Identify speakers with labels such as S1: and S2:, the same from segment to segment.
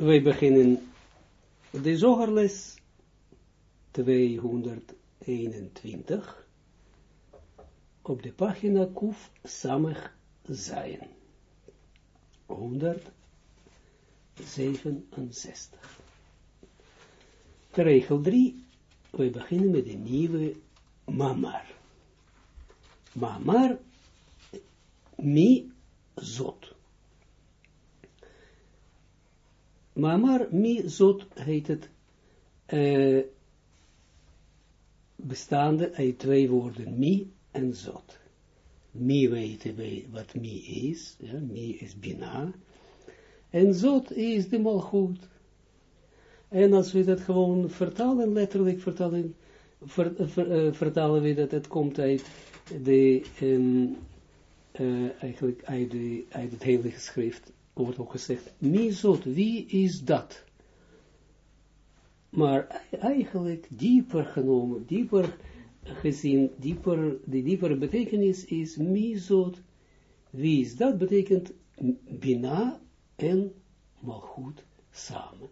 S1: wij beginnen de zogerles 221 op de pagina Kuf Samech Zayen. 167. Regel 3. We beginnen met de nieuwe mamar. Mamar mi zot. Mamar mi zot heet het uh, bestaande uit twee woorden, mi en zot. Mi weten wij wat mi is, ja, mi is bina, en zot is de malgoed. En als we dat gewoon vertalen, letterlijk vertalen, ver, ver, uh, vertalen we dat het komt uit de, um, uh, eigenlijk uit, de, uit het hele geschrift, wordt ook gezegd, mi zot, wie is dat? Maar eigenlijk dieper genomen, dieper gezien, dieper, de diepere betekenis is mizot, wie is dat? Betekent bina en malchut samen.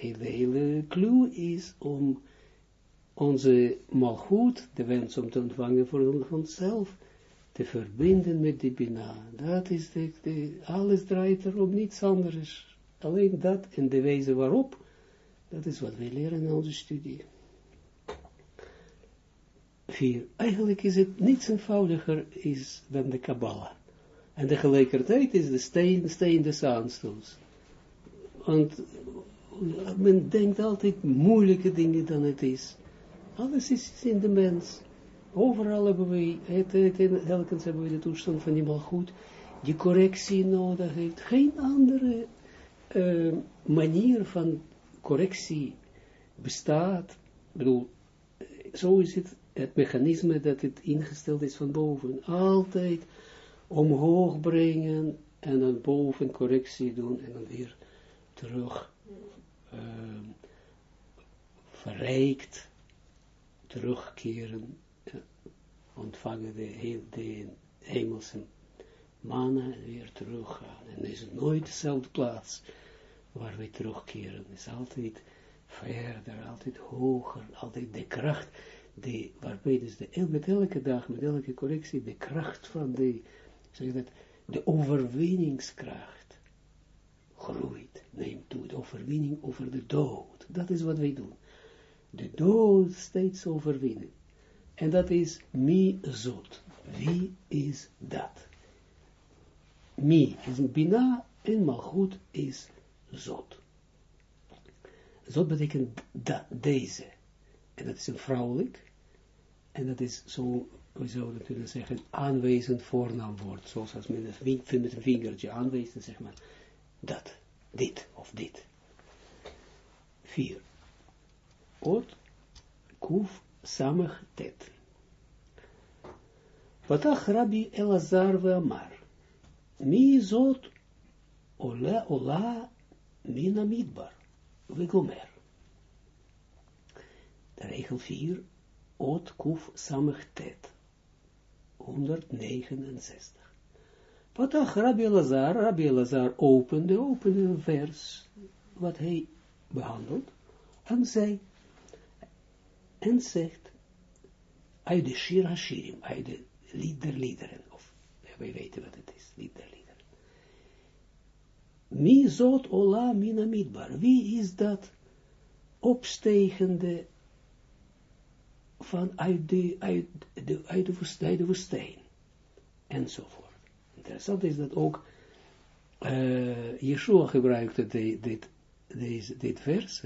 S1: De hele clue is om onze malchut, de wens om te ontvangen voor onszelf, te verbinden met de bina. Dat is de, de alles draait er om niets anders. Alleen dat en de wijze waarop, dat is wat wij leren in onze studie. Vier. Eigenlijk is het niets eenvoudiger is dan de Kabbalah. En tegelijkertijd is de steen, steen des aanstoels. Want men denkt altijd moeilijke dingen dan het is. Alles is in de mens. Overal hebben we, het, het, telkens hebben we de toestand van iemand goed, die correctie nodig heeft. Geen andere uh, manier van correctie bestaat. Bedoel, zo is het, het mechanisme dat het ingesteld is van boven. Altijd omhoog brengen en dan boven correctie doen en dan weer terug uh, verrijkt, terugkeren, ontvangen de, de hemelse mannen en weer teruggaan. En is nooit dezelfde plaats waar we terugkeren. Het is altijd verder, altijd hoger, altijd de kracht, die, waarbij dus de, met elke dag, met elke correctie, de kracht van de, zeg dat, de overwinningskracht groeit, neemt toe, de overwinning over de dood. Dat is wat wij doen. De dood steeds overwinnen. En dat is mi zot. Wie is dat? Mi is bina en malchut is zot. Zot betekent dat, deze. En dat is een vrouwelijk. En dat is zo, we zouden kunnen zeggen, aanwezend voornaamwoord. Zoals als men met een vingertje aanwijst, zeg maar, dat, dit of dit. Vier. Ot, kuf, samach, tet. Patach Rabbi Elazar ve'amar. Mi zot ola ola mina midbar. Vegomer. De regel 4. Ot kuf samach tet. 169. Patach Rabbi Elazar, Rabbi Elazar opende, opende een vers, wat hij behandelt, en zei, en zegt, uit de Shir Hashirim, uit de lied der liederen, of wij weten wat het is, lied der liederen. Mi zot ola mina midbar, wie is dat opstegende van uit de, uit de, uit de, woestijn, de woestijn, enzovoort. Interessant is dat ook, uh, Yeshua gebruikte de, dit, deze, dit vers,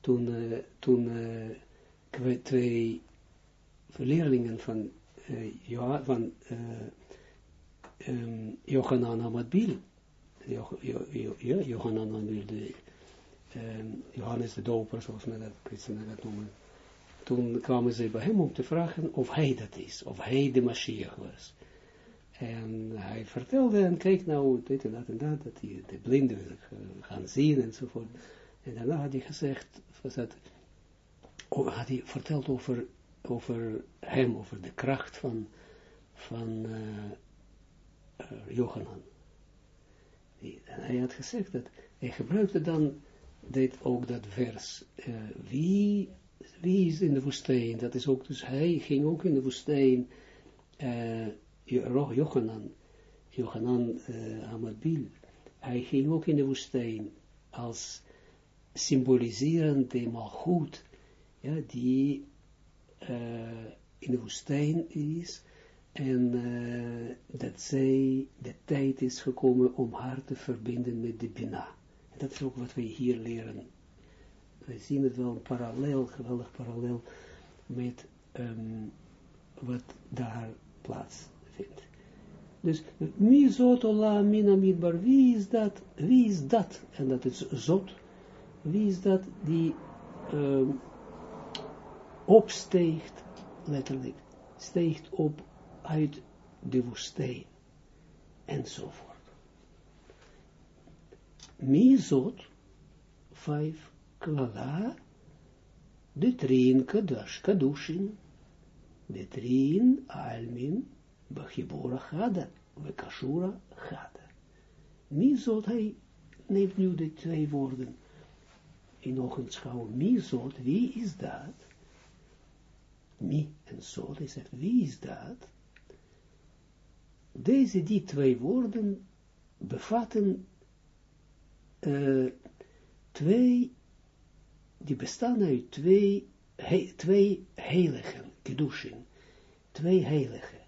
S1: toen, uh, toen uh, twee leerlingen van uh, van uh, um, Johanan Amadbil, jo, jo, jo, ja, Johanan Amadbil, de, um, Johannes de Doper, zoals men dat, dat noemen. Toen kwamen ze bij hem om te vragen of hij dat is, of hij de Mashiach was. En hij vertelde en keek nou dit en dat en dat, dat die, de blinden gaan zien enzovoort. En daarna had hij gezegd, was dat, had hij verteld over over hem, over de kracht van, van uh, Johanan. Hij had gezegd dat, hij gebruikte dan dit, ook dat vers, uh, wie, wie is in de woestijn, dat is ook, dus hij ging ook in de woestijn, uh, Johanan, Johanan uh, hij ging ook in de woestijn als symboliserend de malgoed, ja, die uh, in de woestijn is, en uh, dat zij, de tijd is gekomen om haar te verbinden met de Bina. Dat is ook wat we hier leren. We zien het wel een parallel, geweldig parallel, met um, wat daar plaatsvindt. Dus, mi zot ola wie is dat, wie is dat, en dat is zot, wie is dat die um, opsteegt, letterlijk, steegt op uit de woestijn, enzovoort. Mizot, vijf, klala, de trien kadash kadushin, de trien almin, bachibora chada, we kashura chada. Mizot, hij neemt nu de twee woorden in ogenschouw. Mizot, wie is dat? Mi en zo, hij zegt, wie is dat? Deze, die twee woorden bevatten uh, twee, die bestaan uit twee, twee heiligen, kedushin, twee heiligen.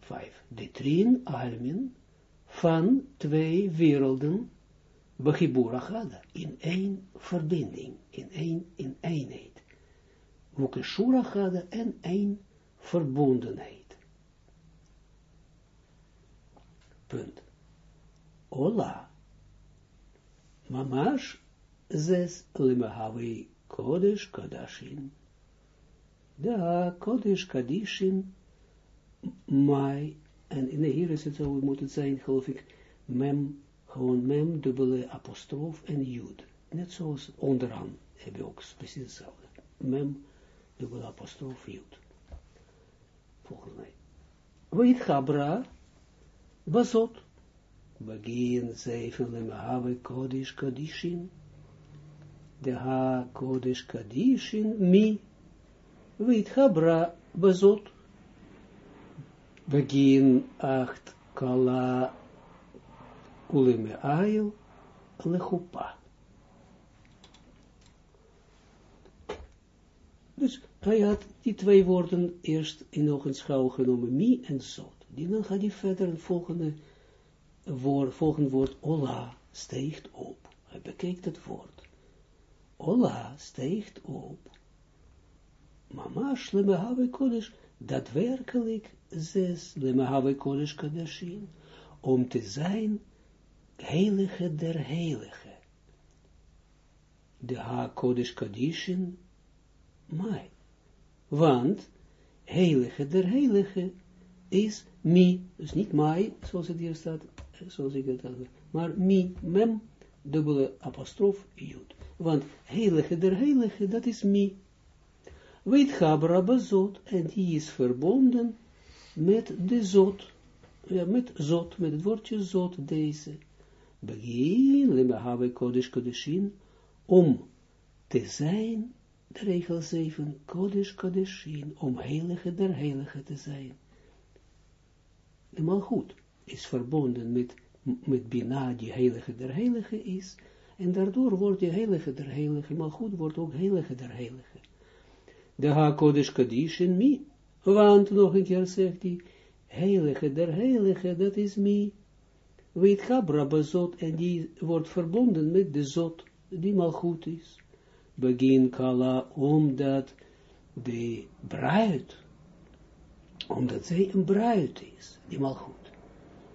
S1: Vijf, de trien almin van twee werelden, Bechibura in één verbinding, in één, in eenheid. Wukeshura en één verbondenheid. Punt. Ola. Mamash zes limahavi kodesh kadashin. Da kodesh kadishin mai. En in de hier is het zo, moet het zijn, geloof ik, mem, gewoon mem, dubbele apostrof en jud. Net zoals onderaan heb je ook precies hetzelfde. Mem, dubbele apostrof, jud. Volgens mij. Weet Gabra, Bazot, begin zeven lemahave kodish kadishin, de ha kodish kadishin mi, weet Gabra, Bazot, begin acht kala uleme ail lechupa. Dus hij had die twee woorden eerst in ogenschouw genomen, mi en zot. Die dan gaat hij verder het volgende woord, volgende woord, ola, steegt op. Hij bekeek het woord. Ola steegt op. Mama shleme kodesh, daadwerkelijk zes, lemahave kodesh kadashim, om te zijn heilige der heilige. De ha kodesh kadishin, mai. Want heilige der heilige is mi, dus niet mai, zoals het hier staat, zoals ik het had, maar mi, mem, dubbele apostrof, jud. Want heilige der heilige, dat is mi. Weet Gabra bezot, en die is verbonden met de zot, ja, met zot, met het woordje zot, deze. Begin, lemahave kodesh kodeshin, om te zijn, de regel 7, kodesh kodeshin, om heilige der heilige te zijn de malgoed is verbonden met, met Bina, die heilige der heilige is, en daardoor wordt die heilige der heilige, malgoed wordt ook heilige der heilige. De ha-kodesh kadish in mi, want nog een keer zegt hij, heilige der heilige, dat is mi, weet Gabra bezot, en die wordt verbonden met de zot, die malgoed is. Begin kala, omdat de bruid, omdat zij een bruid is, die mal goed.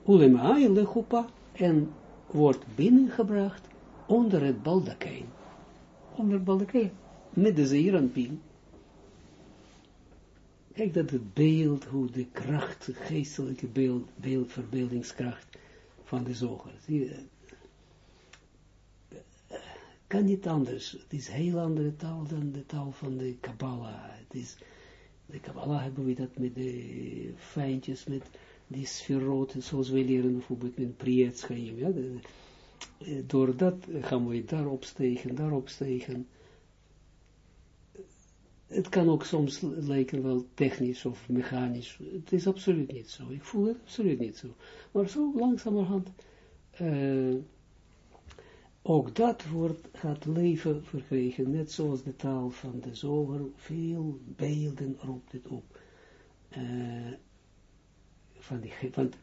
S1: Ulemaai lechupa, en wordt binnengebracht onder het baldakijn. Onder het baldakijn, met de zeeranpien. Kijk dat het beeld, hoe de kracht, geestelijke beeld, beeld, verbeeldingskracht van de zoger. Kan niet anders. Het is een heel andere taal dan de taal van de Kabbalah. Het is de Kabbalah hebben we dat met de fijntjes, met, die sferoten, zoals wij leren bijvoorbeeld met Priyetschaim, ja, eh, door dat gaan we daarop stegen, daarop stegen. Het kan ook soms lijken wel technisch of mechanisch. Het is absoluut niet zo. Ik voel het absoluut niet zo. Maar zo langzamerhand, uh, ook dat wordt, gaat leven verkregen, net zoals de taal van de zoger, veel beelden roept het op. Uh, van die, want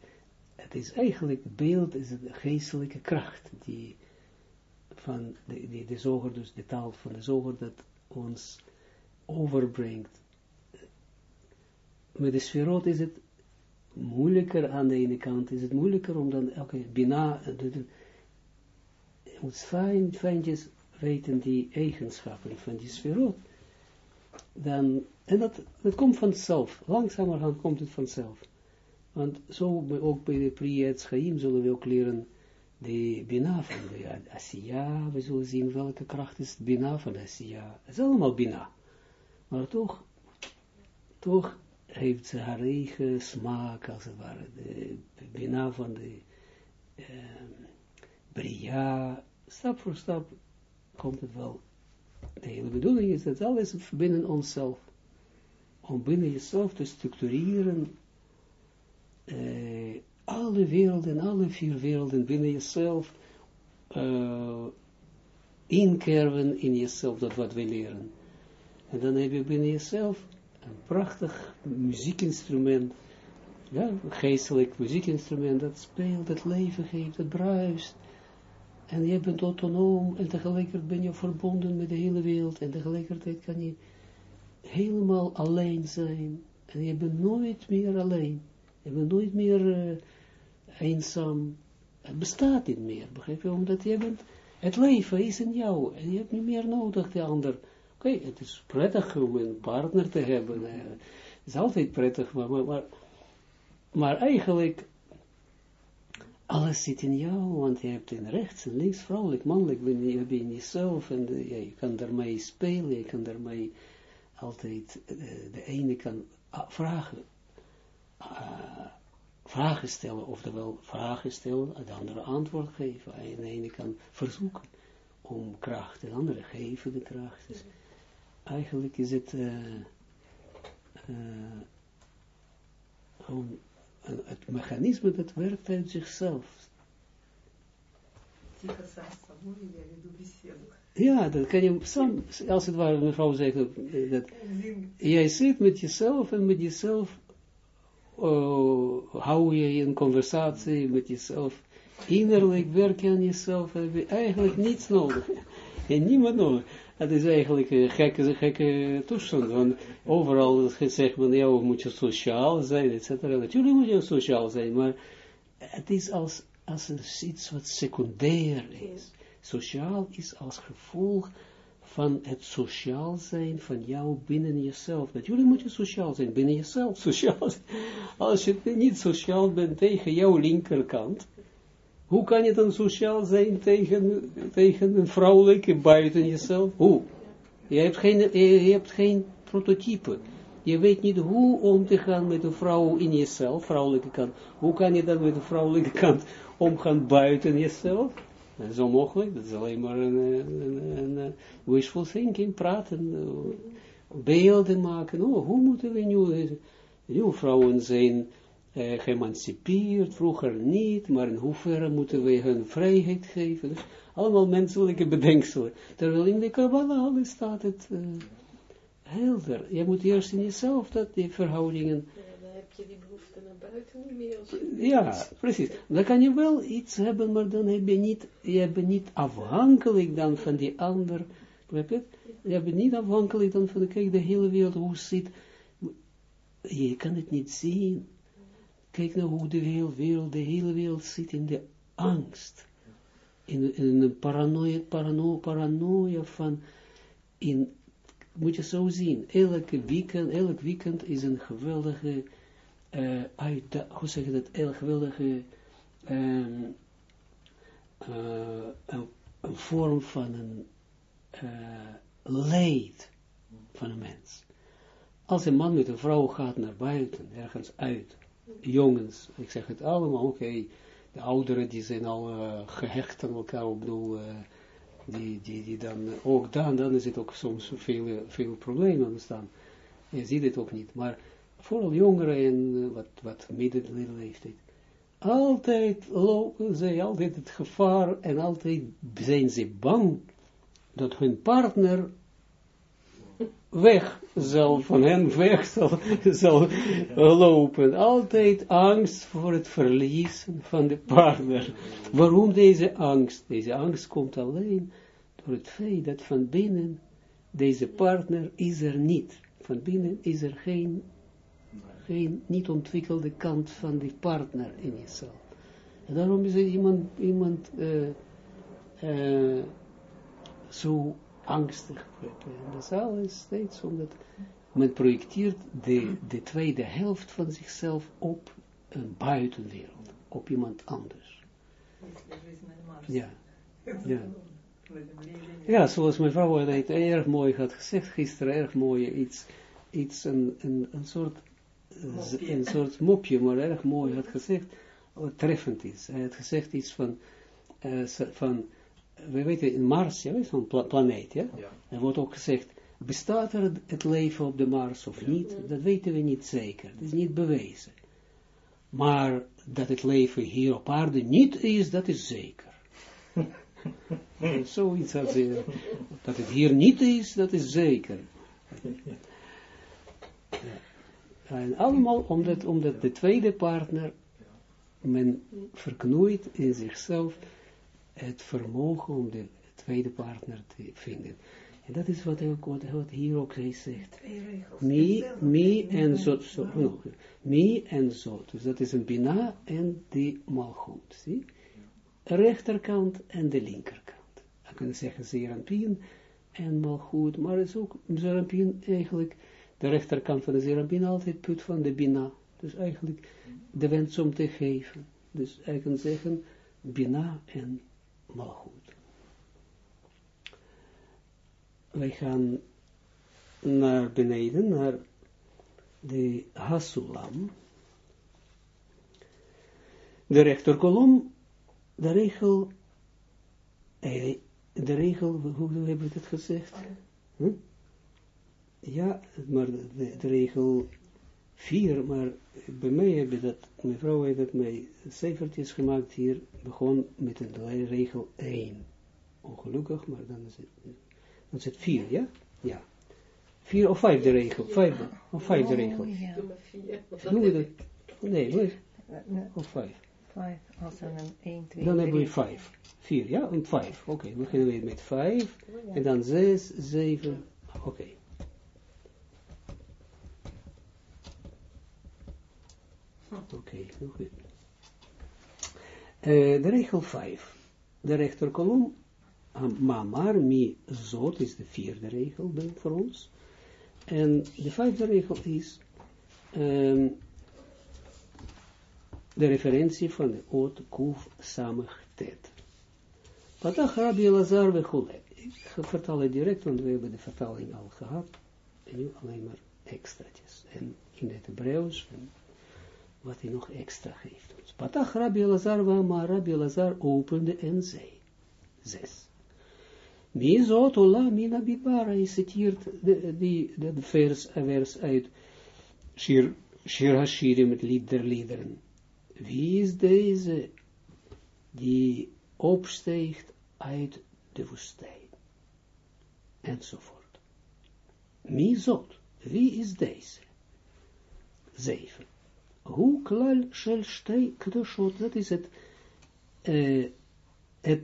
S1: het is eigenlijk, beeld is een geestelijke kracht, die van de, de zoger, dus de taal van de zoger, dat ons overbrengt. Met de sferot is het moeilijker aan de ene kant, is het moeilijker om dan, oké, okay, bina, fijn, fijntjes weten die eigenschappen van die sferot, dan, en dat, dat komt vanzelf, langzamerhand komt het vanzelf. Want zo ook bij de Priyat Chaim zullen we ook leren de Bina van de Asiya. We zullen zien welke kracht is Bina van de Asiya. Het is allemaal Bina. Maar toch, toch heeft ze haar eigen smaak, als het ware. De Bina van de uh, Bria. Stap voor stap komt het wel. De hele bedoeling is dat alles binnen onszelf. Om binnen jezelf te structureren uh, alle werelden, alle vier werelden binnen jezelf uh, inkerven in jezelf, dat wat we leren. En dan heb je binnen jezelf een prachtig muziekinstrument, ja, geestelijk muziekinstrument, dat speelt, dat leven geeft, dat bruist. En je bent autonoom en tegelijkertijd ben je verbonden met de hele wereld en tegelijkertijd kan je helemaal alleen zijn. En je bent nooit meer alleen. Je bent nooit meer uh, eenzaam. Het bestaat niet meer, begrijp je? Omdat je bent, het leven is in jou. En je hebt niet meer nodig, de ander. Oké, het is prettig om een partner te hebben. Uh, het is altijd prettig, maar, maar, maar eigenlijk, alles zit in jou, want je hebt in rechts en links, vrouwelijk, mannelijk, je hebt in jezelf en ja, je kan daarmee spelen, je kan daarmee altijd, uh, de ene kan vragen, uh, vragen stellen, oftewel vragen stellen, de andere antwoord geven. En de ene kan verzoeken om kracht, de andere geven de kracht. Dus eigenlijk is het uh, uh, het mechanisme dat werkt uit zichzelf. Ja, dat kan je, sam, als het ware, mevrouw zegt, dat jij zit met jezelf en met jezelf uh, hou je een conversatie met jezelf, innerlijk werk je aan jezelf, heb je eigenlijk niets nodig. En niemand nodig. Dat is eigenlijk een gekke, gekke toestand, want overal gezegd van, ja, moet je sociaal zijn, et cetera. Natuurlijk moet je sociaal zijn, maar het is als, als iets wat secundair is. Sociaal is als gevolg van het sociaal zijn van jou binnen jezelf. Natuurlijk moet je sociaal zijn, binnen jezelf sociaal. Als je niet sociaal bent tegen jouw linkerkant, hoe kan je dan sociaal zijn tegen, tegen een vrouwelijke buiten jezelf? Hoe? Je hebt, geen, je hebt geen prototype. Je weet niet hoe om te gaan met een vrouw in jezelf, vrouwelijke kant. Hoe kan je dan met de vrouwelijke kant omgaan buiten jezelf? Dat is onmogelijk, dat is alleen maar een, een, een, wishful thinking, praten, beelden maken. Oh, hoe moeten we nu, nu vrouwen zijn uh, geëmancipeerd, vroeger niet, maar in hoeverre moeten we hun vrijheid geven. Dus allemaal menselijke bedenkselen. Terwijl in de Kabbalah staat het uh, helder. Je moet eerst in jezelf dat die verhoudingen
S2: je die behoefte naar buiten niet meer.
S1: ja, precies. Dan kan je wel iets hebben, maar dan heb je niet, je bent niet afhankelijk dan van die ander. Je? je bent niet afhankelijk dan van, kijk, de hele wereld, hoe zit, je kan het niet zien. Kijk nou hoe de hele wereld, de hele wereld zit in de angst. In, in een paranoia, parano, paranoia van, in, moet je zo zien, elke weekend, elk weekend is een geweldige uh, uit, hoe zeg je dat, heel geweldige um, uh, een, een, vorm van een uh, leed van een mens. Als een man met een vrouw gaat naar buiten, ergens uit, jongens, ik zeg het allemaal, oké, de ouderen die zijn al uh, gehecht aan elkaar, ik bedoel, uh, die, die, die dan, ook dan, dan is het ook soms veel, veel problemen ontstaan. Je ziet het ook niet, maar vooral jongeren en wat, wat middenleeftijd, altijd lopen zij altijd het gevaar en altijd zijn ze bang dat hun partner weg zal, van hen weg zal, lopen. Altijd angst voor het verliezen van de partner. Waarom deze angst? Deze angst komt alleen door het feit dat van binnen deze partner is er niet. Van binnen is er geen, geen niet ontwikkelde kant van die partner in jezelf. En daarom is er iemand, iemand uh, uh, zo angstig. En dat is alles steeds omdat men projecteert de, de tweede helft van zichzelf op een buitenwereld, op iemand anders. Ja. Ja. Ja, zoals mijn vrouw het erg mooi had gezegd gisteren, erg mooi, iets, iets een, een, een soort mopje. een soort mopje, maar erg mooi had gezegd, wat treffend is. Hij had gezegd iets van, uh, van we weten in Mars, ja, zo'n pla planeet, ja? ja? Er wordt ook gezegd, bestaat er het leven op de Mars of niet? Dat weten we niet zeker, dat is niet bewezen. Maar dat het leven hier op aarde niet is, dat is zeker. Zoiets als ze, dat het hier niet is, dat is zeker. Ja. En allemaal omdat, omdat de tweede partner, men verknoeit in zichzelf het vermogen om de tweede partner te vinden. En dat is wat, ook, wat, wat hier ook zegt. Me, me en zo, zo no, me en zo. Dus dat is een bina en die malgoed. Zie? Rechterkant en de linkerkant. Dan kunnen zeggen Zerampien en malgoed, maar het is ook Zerampien eigenlijk, de rechterkant van de Zerampien altijd put van de bina. Dus eigenlijk de wens om te geven. Dus hij kan zeggen bina en maar goed. Wij gaan naar beneden, naar de Hasulam. De rechterkolom, de regel, eh, de regel, hoe hebben we dat gezegd? Ja, maar de regel 4, maar bij mij hebben dat, mijn vrouw heeft dat mij cijfertjes gemaakt hier, begon met een regel 1. Ongelukkig, maar dan is het, dan is het 4, ja? Ja. 4 of 5 de regel, 5 of 5 de regel. Oh, ja. Noem je dat? Nee, nee. Of 5.
S3: 5, als een 1, 2,
S1: Dan hebben we 5. 4, ja? En 5. Oké, okay, we beginnen weer met 5. En dan 6, 7. Oké. Okay. Oké, okay, goed. Uh, de regel 5. De rechterkolom, mamar mi zot is de vierde regel voor ons. En de vijfde regel is um, de referentie van de oot kuf samig tet. Patach Rabbi Lazar wechule. Ik vertaal het direct, want we hebben de vertaling al gehad. En nu alleen maar extraatjes. En in het Hebreeuws, wat hij nog extra geeft. Dus Patach Rabbi Lazar, maar Rabbi Lazar opende en zei. Zes. Mizot ola mina bibara, hij citeert de vers, vers uit Shir, Shir Hashirim, het lied der liederen. Wie is deze die opsteegt uit de woestijn? Enzovoort. Mizot, wie is deze? Zeven. Hoe klal shel shtei dat is het, uh, het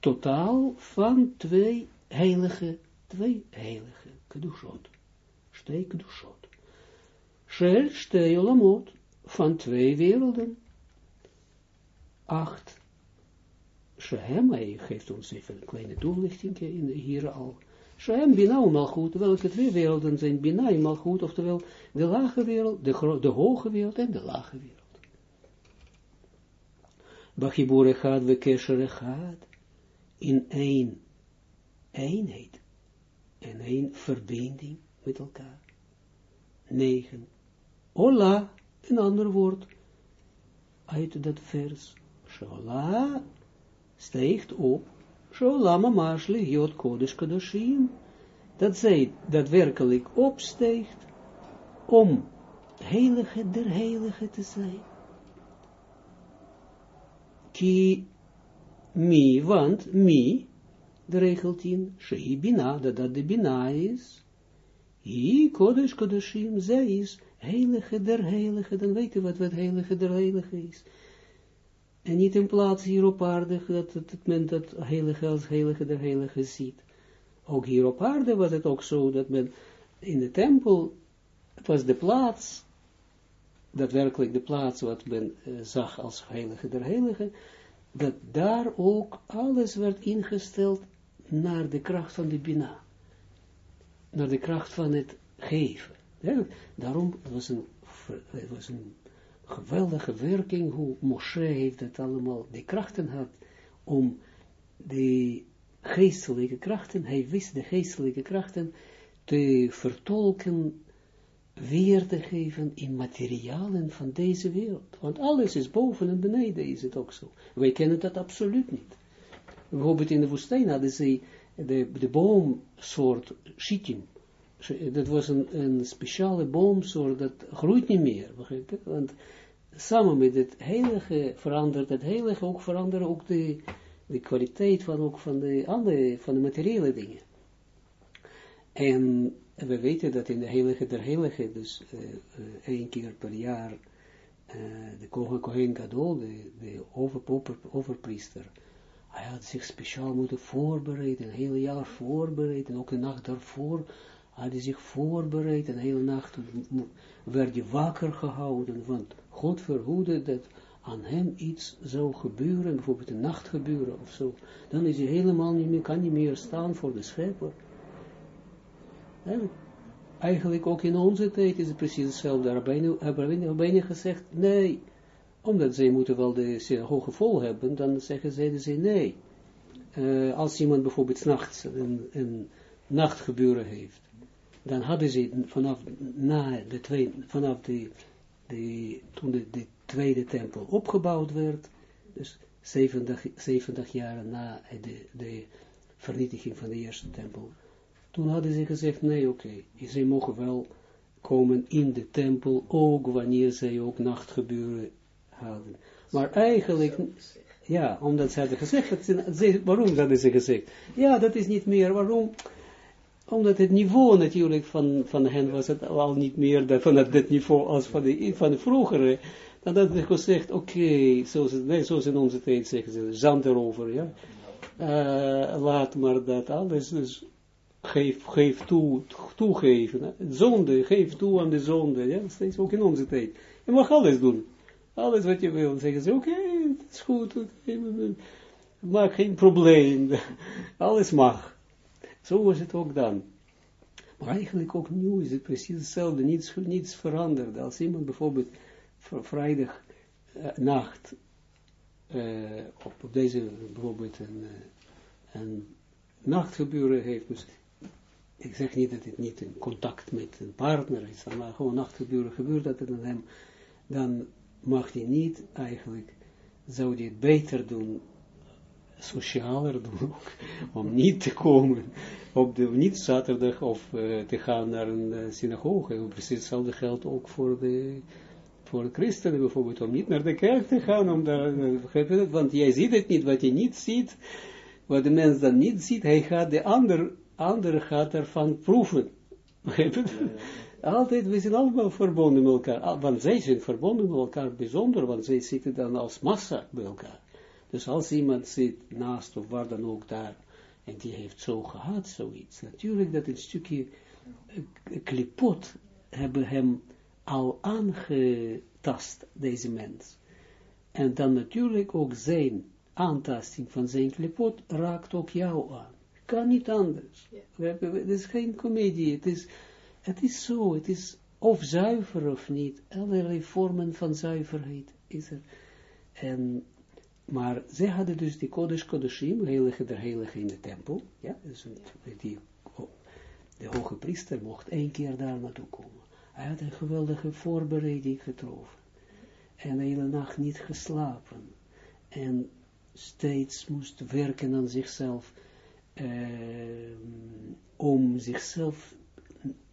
S1: totaal van twee heilige, twee heilige kedoshot. Shtei kedoshot. Shel shtei van twee werelden. Acht. Shehem, hij geeft ons even een kleine toelichting in hier al. Shem Bina Malchut, welke twee werelden zijn Bina en Malchut, oftewel de lage wereld, de, de hoge wereld en de lage wereld. Bachibur Echad we Kesher Echad, in één eenheid en één verbinding met elkaar. Negen. Ola, een ander woord, uit dat vers. Shola steegt op. Shola mamash legiot kodesh kadoshim. Dat zij daadwerkelijk opsteegt om heilige der heilige te zijn. Ki mi, want mi, de regel 10, shei bina, dat dat de bina is. I kodesh kodeshim, zij is heilige der heilige, dan weten we wat wat heilige der heilige is. En niet in plaats hier op aarde, dat het men dat heilige als heilige der heilige ziet. Ook hier op aarde was het ook zo, dat men in de tempel, het was de plaats, daadwerkelijk de plaats wat men uh, zag als heilige der heilige, dat daar ook alles werd ingesteld naar de kracht van de Bina. Naar de kracht van het geven. Ja, daarom was een, het was een geweldige werking hoe Moshe heeft het allemaal, de krachten had om de geestelijke krachten, hij wist de geestelijke krachten te vertolken, weer te geven in materialen van deze wereld. Want alles is boven en beneden is het ook zo. Wij kennen dat absoluut niet. Bijvoorbeeld in de woestijn hadden ze de, de boomsoort shittim. Dat was een, een speciale boomsoort, dat groeit niet meer, begrijp je? Want samen met het heilige verandert het heilige ook veranderen ook de, de kwaliteit van, ook van, de andere, van de materiële dingen. En we weten dat in de heilige der heilige, dus uh, uh, één keer per jaar, uh, de Kohen Kohen de, de over, over, overpriester, hij had zich speciaal moeten voorbereiden, een hele jaar voorbereiden, ook een nacht daarvoor had hij zich voorbereid, een hele nacht werd hij wakker gehouden, want God verhoede dat aan hem iets zou gebeuren, bijvoorbeeld een nacht gebeuren of zo, dan is hij helemaal niet meer, kan niet meer staan voor de schepper. Eigenlijk ook in onze tijd is het precies hetzelfde. Hebben bijna gezegd, nee, omdat zij moeten wel de synagoge vol hebben, dan zeggen zij, ze nee. Uh, als iemand bijvoorbeeld s'nachts een, een nachtgebeuren heeft, dan hadden ze vanaf, na de twee, vanaf de, de, toen de, de tweede tempel opgebouwd werd, dus 70, 70 jaar na de, de vernietiging van de eerste tempel, toen hadden ze gezegd, nee, oké, okay, ze mogen wel komen in de tempel, ook wanneer zij ook nachtgebeuren hadden. Maar eigenlijk, ja, omdat ze hadden gezegd, ze, waarom hadden ze gezegd? Ja, dat is niet meer, waarom? Omdat het niveau natuurlijk van, van hen was het al niet meer dat, van dat niveau als van de, van de vroegere. Dan hadden ze gezegd, oké, okay, zoals, nee, zoals in onze tijd zeggen ze, zand erover, ja. Uh, laat maar dat alles, dus geef, geef toe, toegeven. Zonde, geef toe aan de zonde, ja, steeds ook in onze tijd. Je mag alles doen. Alles wat je wil. Zeggen ze, oké, het is goed, okay, maak geen probleem. Alles mag. Zo was het ook dan. Maar eigenlijk ook nu is het precies hetzelfde, niets, niets veranderd. Als iemand bijvoorbeeld vrijdag uh, nacht uh, op, op, deze bijvoorbeeld een, uh, een nachtgebeuren heeft, dus ik zeg niet dat het niet in contact met een partner is, maar gewoon nachtgebeuren gebeurt dat aan hem, dan mag hij niet eigenlijk, zou hij het beter doen, socialer doen, om niet te komen op de, niet zaterdag of uh, te gaan naar een uh, synagoge. Precies hetzelfde geldt ook voor de, voor de christenen bijvoorbeeld, om niet naar de kerk te gaan, om daar, uh, want jij ziet het niet, wat je niet ziet, wat de mens dan niet ziet, hij gaat de ander, ander gaat ervan proeven. Begrijp je? Altijd, we zijn allemaal verbonden met elkaar. Want zij zijn verbonden met elkaar bijzonder, want zij zitten dan als massa bij elkaar. Dus als iemand zit naast of waar dan ook daar, en die heeft zo gehad, zoiets. Natuurlijk dat een stukje klipot hebben hem al aangetast, deze mens. En dan natuurlijk ook zijn aantasting van zijn klipot raakt ook jou aan. Kan niet anders. Het is geen komedie, het is het is zo, het is of zuiver of niet, allerlei vormen van zuiverheid is er. En, maar zij hadden dus die Kodesh Kodeshim, heilige der heilige in de tempel, ja, dus die, de hoge priester mocht één keer daar naartoe komen. Hij had een geweldige voorbereiding getroffen. En de hele nacht niet geslapen. En steeds moest werken aan zichzelf. Uh, om zichzelf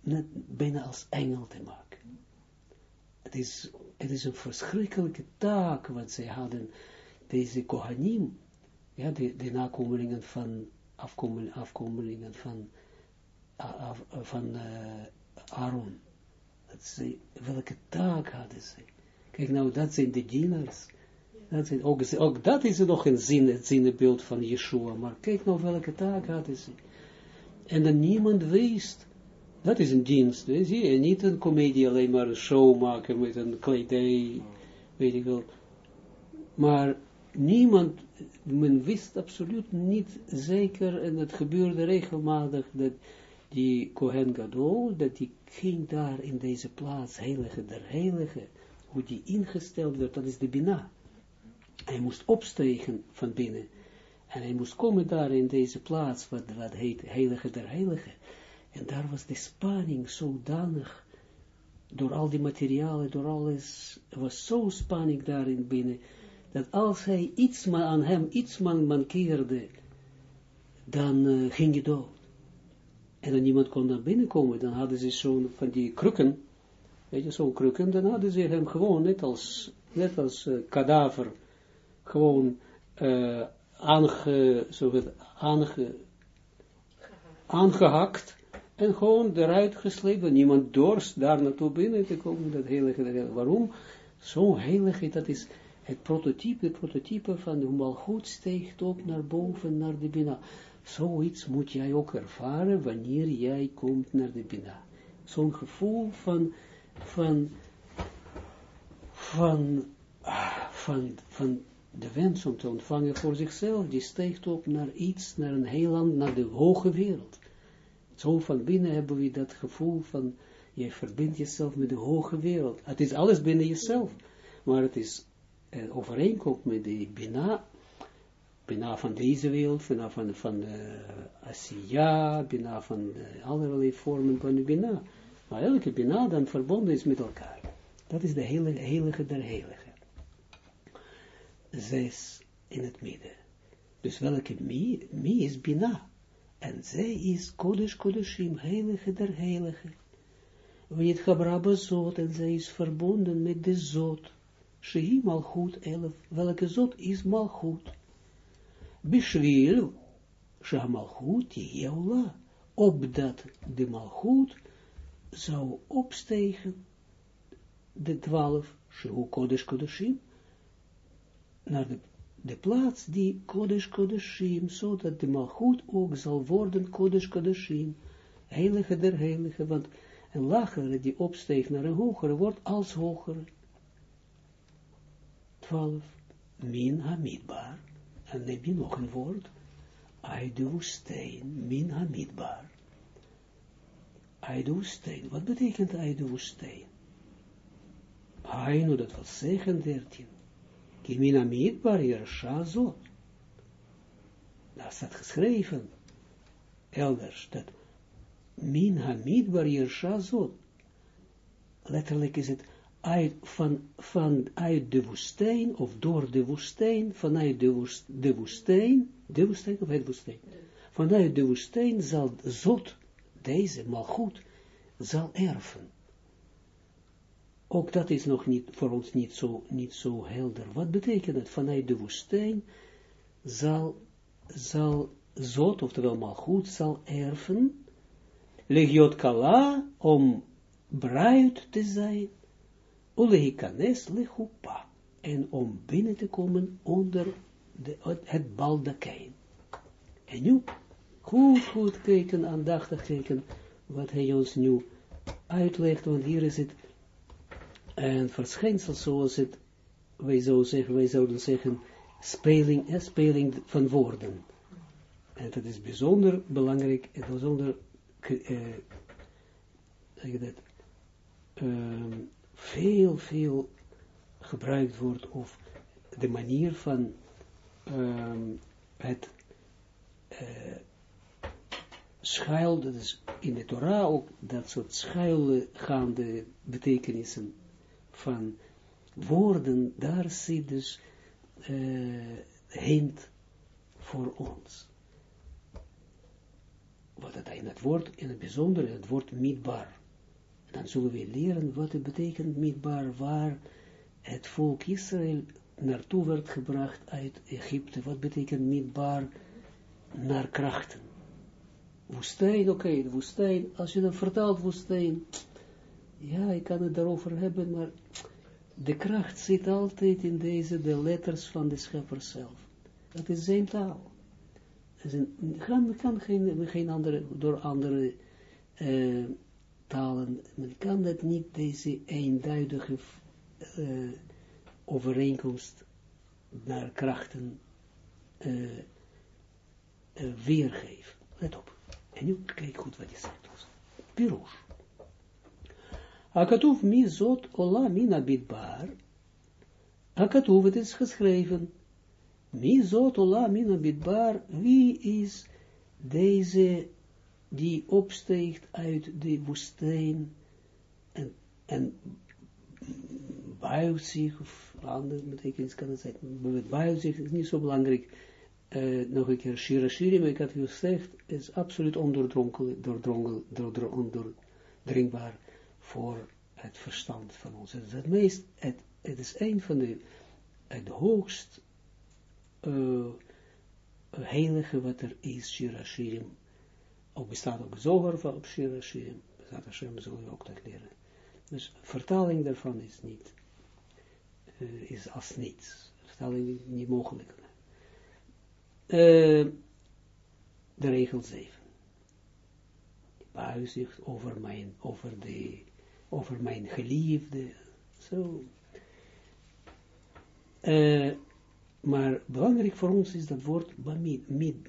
S1: net bijna als engel te maken. Het is, het is een verschrikkelijke taak wat zij hadden, deze Kohanim, ja, de, de nakomelingen van, afkomelingen, afkomelingen van, af, van uh, Aaron. Dat ze, welke taak hadden ze? Kijk nou, dat zijn de dieners. Dat zijn, ook, ook dat is nog een zin, het zinnebeeld van Yeshua. Maar kijk nou welke taak hadden ze. En dan niemand wist. Dat is een dienst, zie je, niet een comedie alleen maar een show maken met een kledij, weet ik wel. Maar niemand, men wist absoluut niet zeker, en het gebeurde regelmatig, dat die Kohen Gadol, dat die ging daar in deze plaats, heilige der heilige, hoe die ingesteld werd, dat is de Bina. Hij moest opstegen van binnen. En hij moest komen daar in deze plaats, wat, wat heet heilige der heilige. En daar was de spanning zodanig, door al die materialen, door alles, was zo spanning daarin binnen, dat als hij iets maar aan hem, iets man mankeerde, dan uh, ging hij dood. En dan niemand kon naar binnen komen, dan hadden ze zo'n van die krukken, weet je, zo'n krukken, dan hadden ze hem gewoon, net als, net als uh, kadaver, gewoon uh, aange, zo aange, aangehakt, en gewoon eruit geslepen, niemand dorst daar naartoe binnen te komen, dat waarom? Zo'n heilige, dat is het prototype, prototype van de malgoed steekt op naar boven, naar de Bina. Zoiets moet jij ook ervaren wanneer jij komt naar de Bina. Zo'n gevoel van, van, van, ah, van, van de wens om te ontvangen voor zichzelf, die steekt op naar iets, naar een heiland, naar de hoge wereld. Zo van binnen hebben we dat gevoel van, je verbindt jezelf met de hoge wereld. Het is alles binnen jezelf, maar het is uh, overeenkomt met de Bina, Bina van deze wereld, Bina van, van uh, Asiya, Bina van uh, allerlei vormen van de Bina. Maar elke Bina dan verbonden is met elkaar. Dat is de heilige, der heilige. Zes in het midden. Dus welke mi, is Bina. En zij is Kodesh Kodeshim, heilige der heilige. Wanneer Gabraba zot, en zij is verbonden met de zot. Shehi malchut elf, welke zot is malchut. Bishvil, Shah malchut jeula, opdat de malchut zou opstegen, de twaalf, Shehu Kodesh Kodeshim, naar de plaats die Kodesh Kodeshim, zodat de malgoed ook zal worden Kodesh Kodeshim, heilige der heilige, want een lagere die opsteekt naar een hogere wordt als hogere. 12. Min hamidbar. En dan heb je nog een woord. Woestijn. Min hamidbar. Woestijn. Wat betekent woestijn? Hainu, dat was zeggen 13. Kimina midbar yersha zot. Daar staat geschreven, elders, dat min hamidbar yersha zot. Letterlijk is het uit, van, van uit de woestijn, of door de woestijn, vanuit de, woest, de woestijn, de woestijn of het woestijn, vanuit de woestijn zal zot, deze malgoed, zal erven. Ook dat is nog niet, voor ons niet zo, niet zo helder. Wat betekent het? Vanuit de woestijn zal, zal Zot, oftewel Malchut, zal erven, legiot kala, om bruid te zijn, ulehikanes lechupa, en om binnen te komen onder de, het baldakijn. En nu, goed, goed kijken, aandachtig kijken, wat hij ons nu uitlegt, want hier is het een verschijnsel zoals het, wij, zo zeggen, wij zouden zeggen, speling, eh, speling van woorden. En dat is bijzonder belangrijk, en bijzonder, eh, zeg dat, uh, veel, veel gebruikt wordt, of de manier van uh, het uh, schuil, dat is in de Torah ook dat soort schuilgaande betekenissen van woorden, daar zit dus uh, hint voor ons. Wat het in het woord, in het bijzonder, in het woord midbar. Dan zullen we leren wat het betekent midbar, waar het volk Israël naartoe werd gebracht uit Egypte. Wat betekent midbar? Naar krachten. Woestijn, oké, okay, woestijn, als je dan vertaalt woestijn, ja, ik kan het daarover hebben, maar de kracht zit altijd in deze, de letters van de schepper zelf. Dat is zijn taal. kan, kan geen, geen andere, door andere uh, talen, men kan dat niet, deze eenduidige uh, overeenkomst naar krachten uh, weergeven. Let op. En nu kijk goed wat hij zegt ons. Akatuf mi zot ola mina bidbar. Akatuf, het is geschreven. Mi zot ola mina bidbar. Wie is deze die opsteegt uit de woestijn en, en buigt zich, of andere betekenis kan het zijn, buigt zich, is niet zo belangrijk, uh, nog een keer Shira Shirim, ik had gezegd, is absoluut onderdringbaar voor het verstand van ons. Het is het meest, het, het is een van de, het hoogst uh, heilige wat er is, Shira Shirim. Ook bestaat ook zoger van op Shira Shirim. Bestaat Hashem, zullen we ook dat leren. Dus vertaling daarvan is niet, uh, is als niets. Vertaling niet mogelijk. Uh, de regel 7. Buizicht over mijn, over de, over mijn geliefde. Zo. Uh, maar belangrijk voor ons is dat woord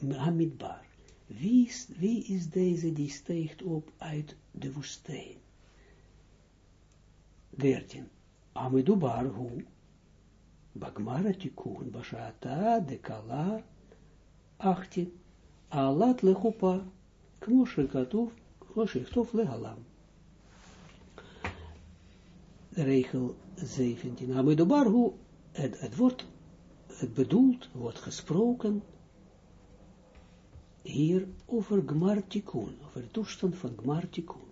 S1: hamidbar. Wie is, wie is deze die steekt op uit de woestijn? 13. Amidubar hu, Bagmara tikun, Bashata, de Kala, 18. Alat lechupa, כמו שכתוב, כמו שכתוב להלן. Regel 17. Amidobar, hoe het, het wordt, het bedoeld, wordt gesproken, hier over Gmartikun, over de toestand van Gmartikun.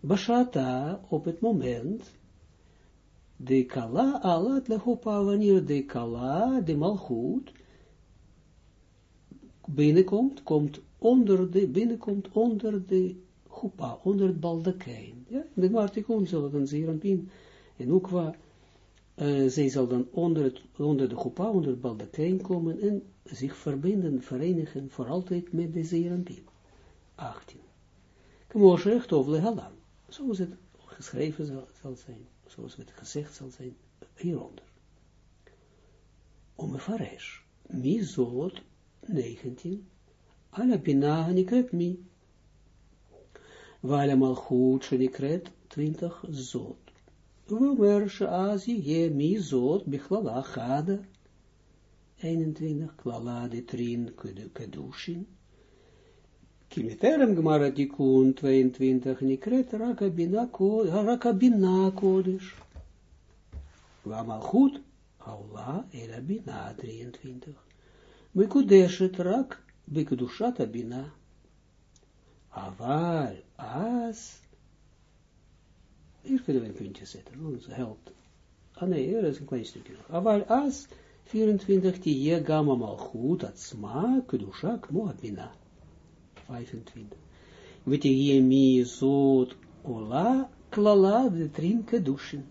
S1: Bashata, op het moment, de kala, alat lechupa, wanneer de kala, de malchut, binnenkomt, komt onder de, binnenkomt onder de chupa, onder het baldakijn. Ja, de Martikon zal dan Zeranpin en ook waar uh, zij zal dan onder, onder de chupa, onder het baldakijn komen en zich verbinden, verenigen voor altijd met de Zeranpin. 18. Kmoshe echt of. Zoals het geschreven zal, zijn, zoals het gezegd zal zijn hieronder. Om faresh. Mi zot 19. Ala bina nikret mi. Vala malchut shenikret 20 zot. Womer sheaz je mi zot bichlala chada. 21. Klala de trin kedushin. Kimiterem gmara tikun 22. Nikret rakabina kodesh. Wamalchut aula ela bina 23. Mekudeshet rak bekudushat abina. Aval, as. Hier kunnen we een puntje zetten, ons helpt. Ah nee, hier is een klein stukje nog. Aval, as, 24, die je gamma mal goed, at sma, kudusha, kmo abina. 25. Weet je hier mi zot ola, klala, de trin kedushin.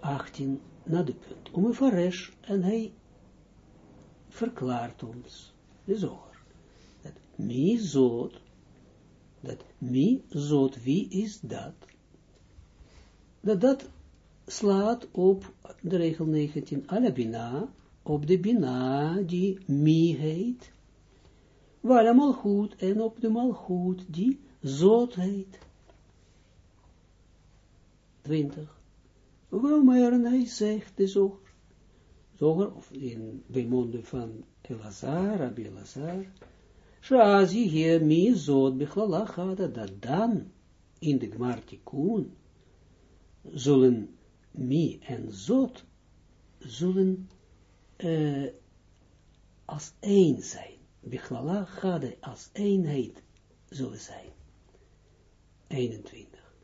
S1: 18 naar de punt. Om een faresh, en hij verklaart ons, de zoger, dat mi zot, dat mi zot, wie is dat? Dat dat slaat op de regel 19, alle bina, op de bina die mi heet, waar allemaal goed, en op de malgoed die zot heet. 20. Waarom hij zegt, de zoger, zoger, of in, bij monden van Elazar, Rabbi Elazar, Shazi hier mi zot bichlala gada, dat dan in de Gmartikun zullen mi en zot zullen uh, als één zijn. Bichlala gade als eenheid zullen zijn. 21.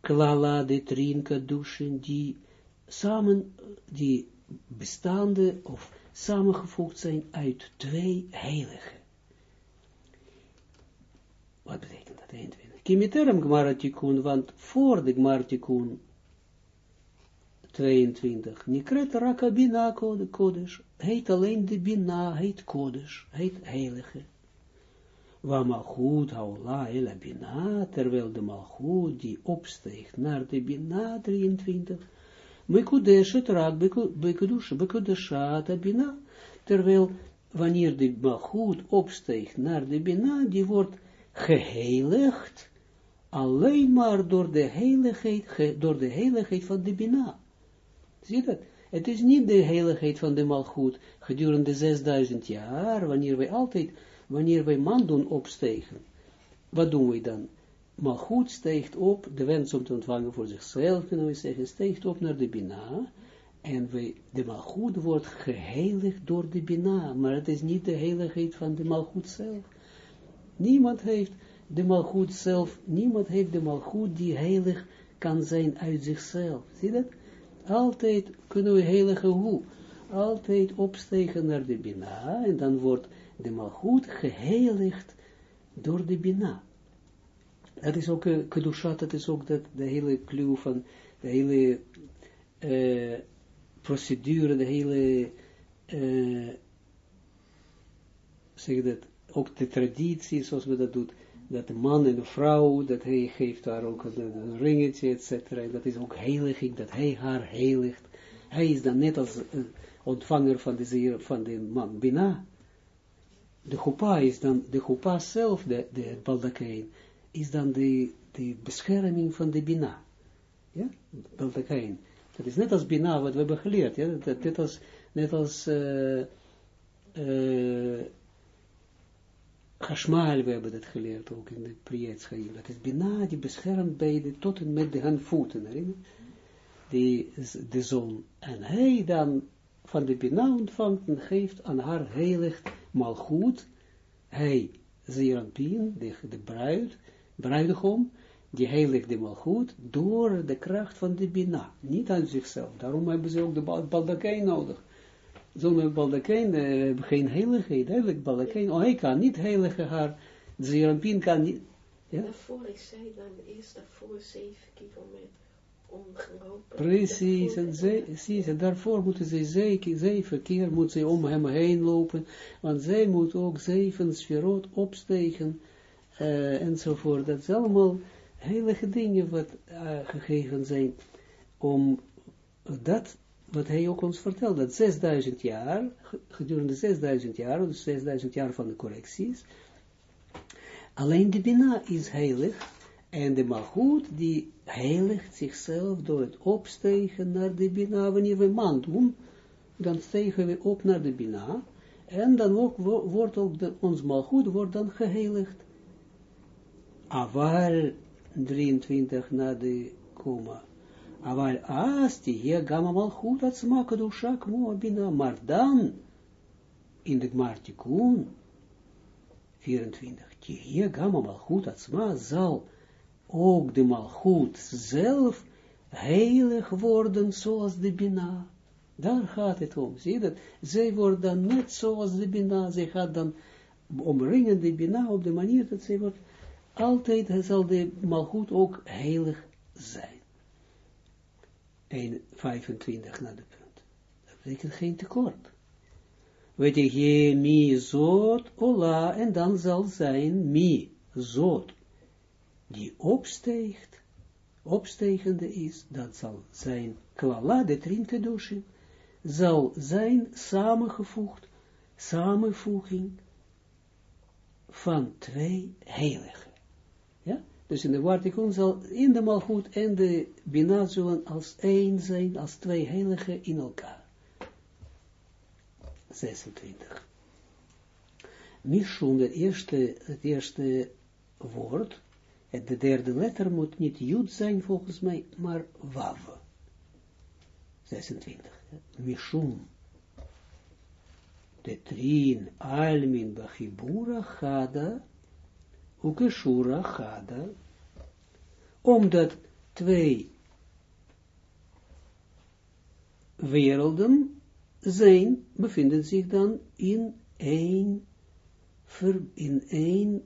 S1: Klala de trinka duschen die samen, die bestaande of samengevoegd zijn uit twee heiligen. Wat betekent dat 21? Kimiterum gmaratikun, want voor de gmaratikun 22, Nikret raka bina kodesh, heet alleen de bina, heet kodesh, heet heilige. Wa malchut haola ela bina, terwijl de malchut die opsteegt naar de bina 23, Mekudeshet raak bekudeshat bina, terwijl wanneer de malchut opsteegt naar de bina, die wordt geheiligd, alleen maar door de heiligheid, door de heiligheid van de bina. Zie dat? Het is niet de heiligheid van de malchut gedurende 6000 jaar, wanneer wij altijd, wanneer wij man doen opstegen. Wat doen wij dan? Malchut steekt op, de wens om te ontvangen voor zichzelf, kunnen we zeggen, steekt op naar de Bina, en wij, de malchut wordt geheiligd door de Bina, maar het is niet de heiligheid van de malchut zelf. Niemand heeft de malchut zelf, niemand heeft de malchut die heilig kan zijn uit zichzelf. Zie dat? Altijd kunnen we heilige hoe? Altijd opstegen naar de Bina, en dan wordt de malchut geheiligd door de Bina. Dat is ook, uh, kedushat, dat is ook dat, de hele clue van, de hele uh, procedure, de hele, uh, zeg dat, ook de traditie, zoals we dat doen, dat de man en de vrouw, dat hij geeft daar ook een, ringetje, et cetera, dat is ook heiliging, dat hij haar heiligt. Hij is dan net als uh, ontvanger van de, van de man Bina. De chupa is dan, de chupa zelf, de, de baldakijn, is dan de, de bescherming van de Bina. Ja, baldakijn. Dat is net als Bina, wat we hebben geleerd, ja, dat, net als, net als uh, uh, Hashmal, we hebben dat geleerd ook in de Priyetschaim. Dat is Bina, die beschermt bij de, tot en met de handvoeten, herinner die de zon. En hij dan van de Bina ontvangt en geeft aan haar heilig malgoed, hij, Zeranpien, de, de bruid, bruidegom, die heiligt de malgoed door de kracht van de Bina, niet aan zichzelf. Daarom hebben ze ook de baldakijn nodig zonder baldakijn uh, geen heiligheid, heilig baldakijn, oh hij kan niet heilige haar, Zerampin kan niet,
S2: ja? Daarvoor is zij dan eerst daarvoor zeven kilometer omgelopen.
S1: Precies, en, zij, precies, en daarvoor moeten ze zeven, zeven keer moet ze om hem heen lopen, want zij moet ook zeven sferot opstegen, uh, enzovoort. Dat zijn allemaal heilige dingen wat uh, gegeven zijn om dat wat hij ook ons vertelt, dat 6000 jaar, gedurende 6000 jaar, dus 6000 jaar van de correcties, alleen de Bina is heilig, en de Malchut, die heiligt zichzelf door het opstegen naar de Bina, wanneer we man doen, dan stegen we op naar de Bina, en dan wordt ook de, ons Malchut wordt dan geheiligd. Aval 23 na de koma. Asti, hier gamma malchut atzma kadusha kmo bina, maar dan, in de Gmartikun, 24, hier gamma malchut atzma zal ook de malchut zelf heilig worden zoals de bina. Daar gaat het om. Zie je dat? Zij wordt dan net zoals de bina. Zij gaat dan omringen de bina op de manier dat zij wordt. Altijd zal de malchut ook heilig zijn. 25 naar de punt. Dat betekent geen tekort. Weet je, mi zot ola, en dan zal zijn mi zot, die opsteegt, opstegende is, dat zal zijn kwala, de trinkedushin, zal zijn samengevoegd, samenvoeging van twee heiligen. Dus in de Wartikon zal in de Malchut en de Bina zullen als één zijn, als twee heiligen in elkaar. 26. Mishum, het eerste, het eerste woord, en de derde letter moet niet Jud zijn volgens mij, maar Wav. 26. Mishum. De trin almin bachibura chada, ukeshura chada, omdat twee werelden zijn, bevinden zich dan in één, in één,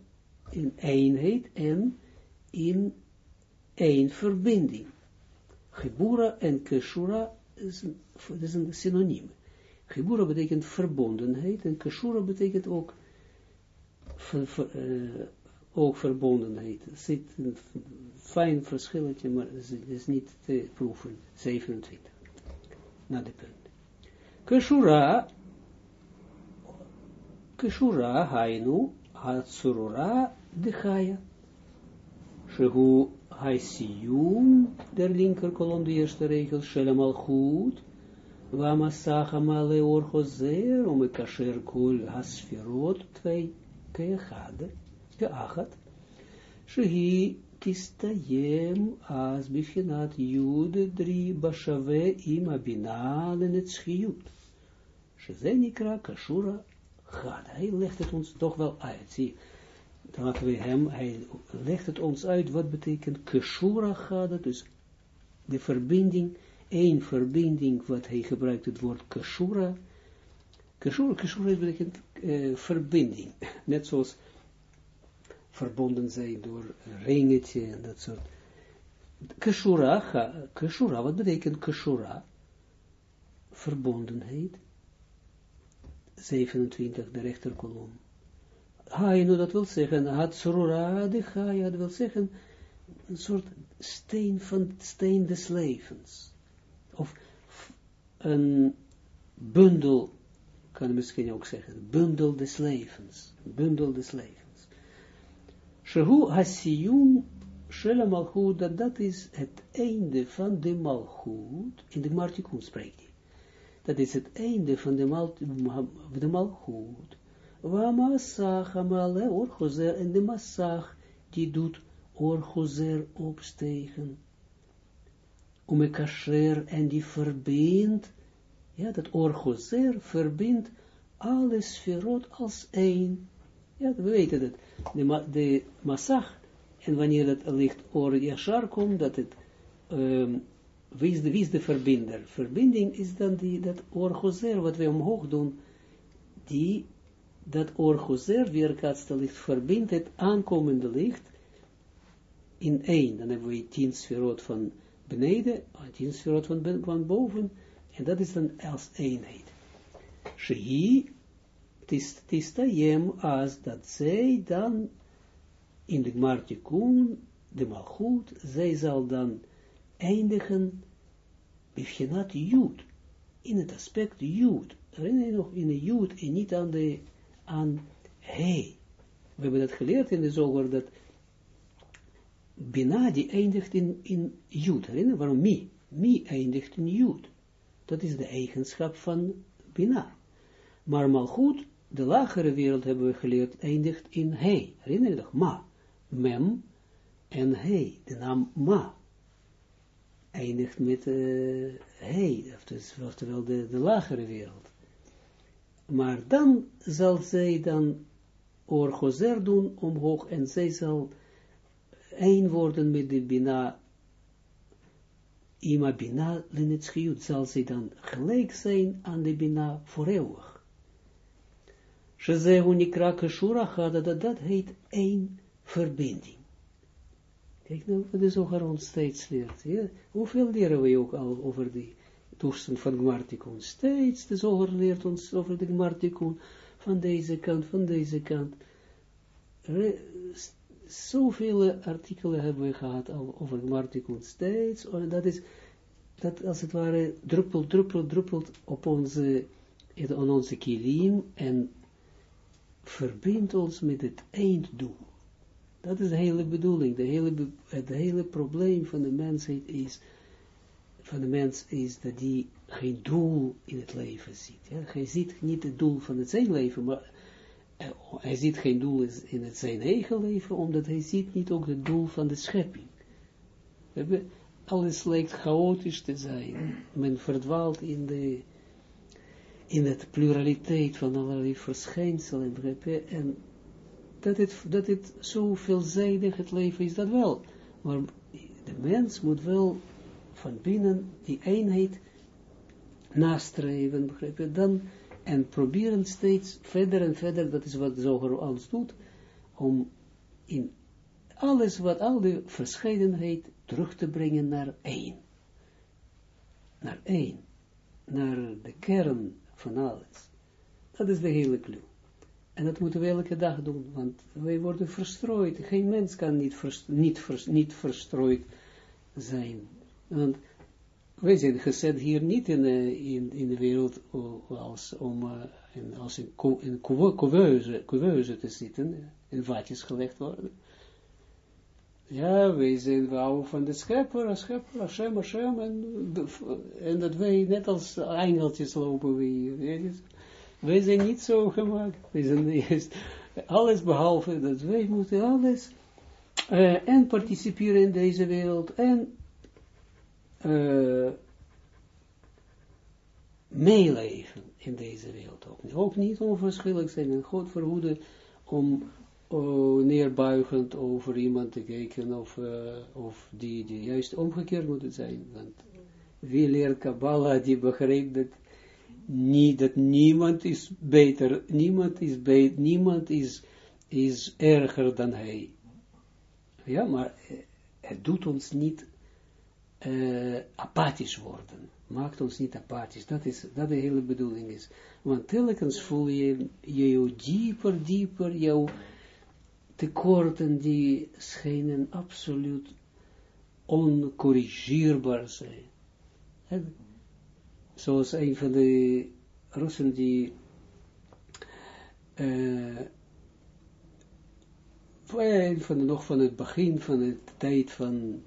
S1: in eenheid en in één verbinding. Gebura en Keshura is een, is een synoniem. Gebura betekent verbondenheid en Keshura betekent ook, ver, uh, ook verbondenheid. Er zit een fijn verschilletje, maar het is niet te proeven. 27. Na de punt. Keshura, Keshura hainu, Hatsurura de Chaya. Shehu Haisiyum, der linker kolom, de eerste regel, Shelem al goed, male orchozer, om kasher kol hasfirot, twee, keachad, keachat, Shehi tistayem as bifhinat jud drie bashave im abina lenetschiyut. Shezenikra kashura gad. Hij legt het ons toch wel uit, zie laten we hem, hij legt het ons uit, wat betekent keshura gada, dus de verbinding, één verbinding, wat hij gebruikt, het woord keshura, keshura, keshura betekent uh, verbinding, net zoals verbonden zijn door ringetje en dat soort. Keshura, keshura, wat betekent keshura? Verbondenheid. 27, de rechterkolom. Hainu, dat wil zeggen, surura de Chaya, dat wil zeggen, een soort steen van steen des levens. Of een bundel, kan je misschien ook zeggen, bundel des levens. Bundel des levens. Shehu hasiyum shela malchut, dat dat is het einde van de malchut, in de Martikun spreekt hij. Dat is het einde van de, mal, de malchut. Wamasach amale orgozer en de massach die doet orgozer opstegen. Om kasher en die verbindt, ja, dat orgozer verbindt alle sferot als één. Ja, we weten dat. De, de massach, en wanneer dat licht or yashar komt, dat het, um, wie, is de, wie de verbinder? Verbinding is dan die, dat orgozer, wat we omhoog doen, die dat orgozer weerkaatste licht verbindt het aankomende licht in één. Dan hebben we tien sferot van beneden, tien sferot van, van boven, en dat is dan als eenheid. Shehi, tistayem, als dat zij dan in de Martikun, de Malchut, zij zal dan eindigen, Bifjenat Jud, in het aspect Jud. Herinner je nog in de Jud en niet aan de aan hij. We hebben dat geleerd in de zoger, dat Bina die eindigt in, in Jud. Herinner, waarom mi? Mi eindigt in Jud. Dat is de eigenschap van Bina. Maar Malchut, de lagere wereld hebben we geleerd, eindigt in hij. Herinner je nog? Ma. Mem en hij. De naam Ma. Eindigt met uh, hij. Oftewel de, de lagere wereld. Maar dan zal zij dan orgozer doen omhoog en zij zal één worden met de bina, ima bina lenetschiut, zal zij dan gelijk zijn aan de bina voor eeuwig. Shezehu nikra keshura gada, dat dat heet één verbinding. Kijk nou wat de zoger ons steeds leert. Hoeveel leren we ook al over die toestand van Gmartikun. Steeds de zoger leert ons over de Gmartikun, van deze kant, van deze kant. Zoveel artikelen hebben we gehad al over Gmartikun, steeds, en dat is, dat als het ware, druppelt, druppelt, druppelt op onze, op onze kilim, en verbindt ons met het einddoel. Dat is de hele bedoeling, de hele, het hele probleem van de mensheid is, van de mens is dat die geen doel in het leven ziet. Hij ziet niet het doel van het zijn leven, maar uh, hij ziet geen doel in het zijn eigen leven, omdat hij ziet niet ook het doel van de schepping. Alles lijkt chaotisch te zijn. Men verdwaalt in de in het pluraliteit van allerlei verschijnselen, en dat het, dat het zo veelzijdig het leven is, dat wel. Maar de mens moet wel van binnen die eenheid nastreven, begrijp je, dan, en proberen steeds verder en verder, dat is wat Zoger alles doet, om in alles wat, al die verscheidenheid terug te brengen naar één. Naar één. Naar de kern van alles. Dat is de hele clue. En dat moeten we elke dag doen, want wij worden verstrooid. Geen mens kan niet, niet, niet verstrooid zijn. Want wij zijn gezet hier niet in, in, in de wereld als, om uh, in, als in, in couveuse, te zitten, in vatjes gelegd worden. Ja, wij zijn van de schepper, schepper, Hashem, Hashem, en, en dat wij net als engeltjes lopen we hier. Wij zijn niet zo gemaakt. Wij zijn alles behalve dat wij moeten alles uh, en participeren in deze wereld en uh, meeleven in deze wereld ook. Ook niet onverschillig zijn en God verhoeden om uh, neerbuigend over iemand te kijken of, uh, of die, die juist omgekeerd moeten zijn. Want wie leert Kabbalah die begrijpt dat niet, dat niemand is beter, niemand is beter, niemand is, is erger dan hij. Ja, maar eh, het doet ons niet uh, apathisch worden. Maakt ons niet apathisch. Dat is, dat de hele bedoeling is. Want telkens voel je je dieper, dieper, jouw tekorten die schijnen absoluut oncorrigeerbaar zijn. Zoals een van de Russen die uh, van de, nog van het begin van de tijd van,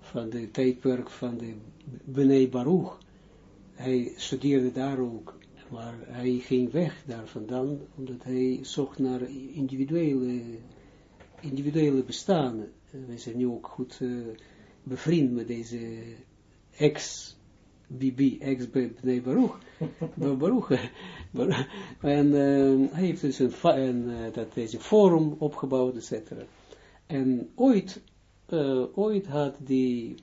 S1: van de tijdperk van de Bnei Baruch, hij studeerde daar ook, maar hij ging weg daar vandaan, omdat hij zocht naar individuele, individuele bestaan. Wij zijn nu ook goed uh, bevriend met deze ex Bibi, ex-Bnei Baruch, Baruch, en uh, hij heeft dus een, uh, dat deze forum opgebouwd, etc. En ooit, ooit had die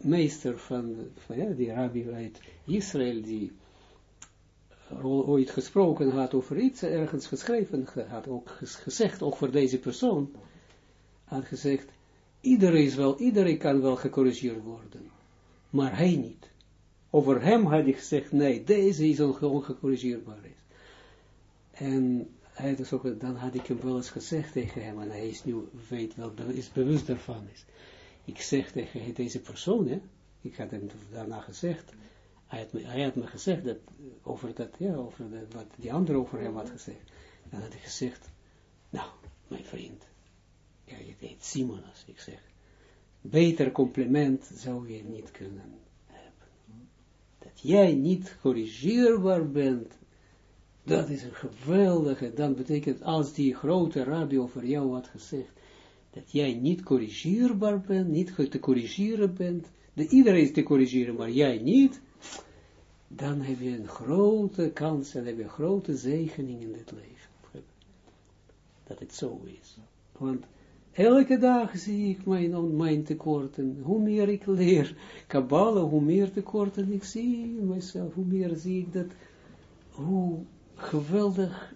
S1: meester van, van ja, die rabbi uit Israël, die ooit gesproken had over iets, ergens geschreven, had ook gezegd, ook voor deze persoon, had gezegd, iedereen, is wel, iedereen kan wel gecorrigeerd worden, maar hij niet. Over hem had ik gezegd, nee, deze is ongecorrigeerbaar. En hij dus ook, dan had ik hem wel eens gezegd tegen hem, en hij is nu, weet wel, is bewust daarvan. Is. Ik zeg tegen deze persoon, hè, ik had hem daarna gezegd, hij had me, hij had me gezegd dat, over dat, ja, over dat, wat die andere over hem had gezegd. Dan had ik gezegd, nou, mijn vriend, ja, je heet Simon, als ik zeg, beter compliment zou je niet kunnen dat jij niet corrigeerbaar bent, dat is een geweldige, dan betekent als die grote rabbi over jou had gezegd, dat jij niet corrigeerbaar bent, niet te corrigeren bent, dat iedereen is te corrigeren, maar jij niet, dan heb je een grote kans en heb je een grote zegening in dit leven. Dat het zo is. Want Elke dag zie ik mijn, mijn tekorten. Hoe meer ik leer Kabbalah, hoe meer tekorten ik zie mezelf, hoe meer zie ik dat, hoe geweldig,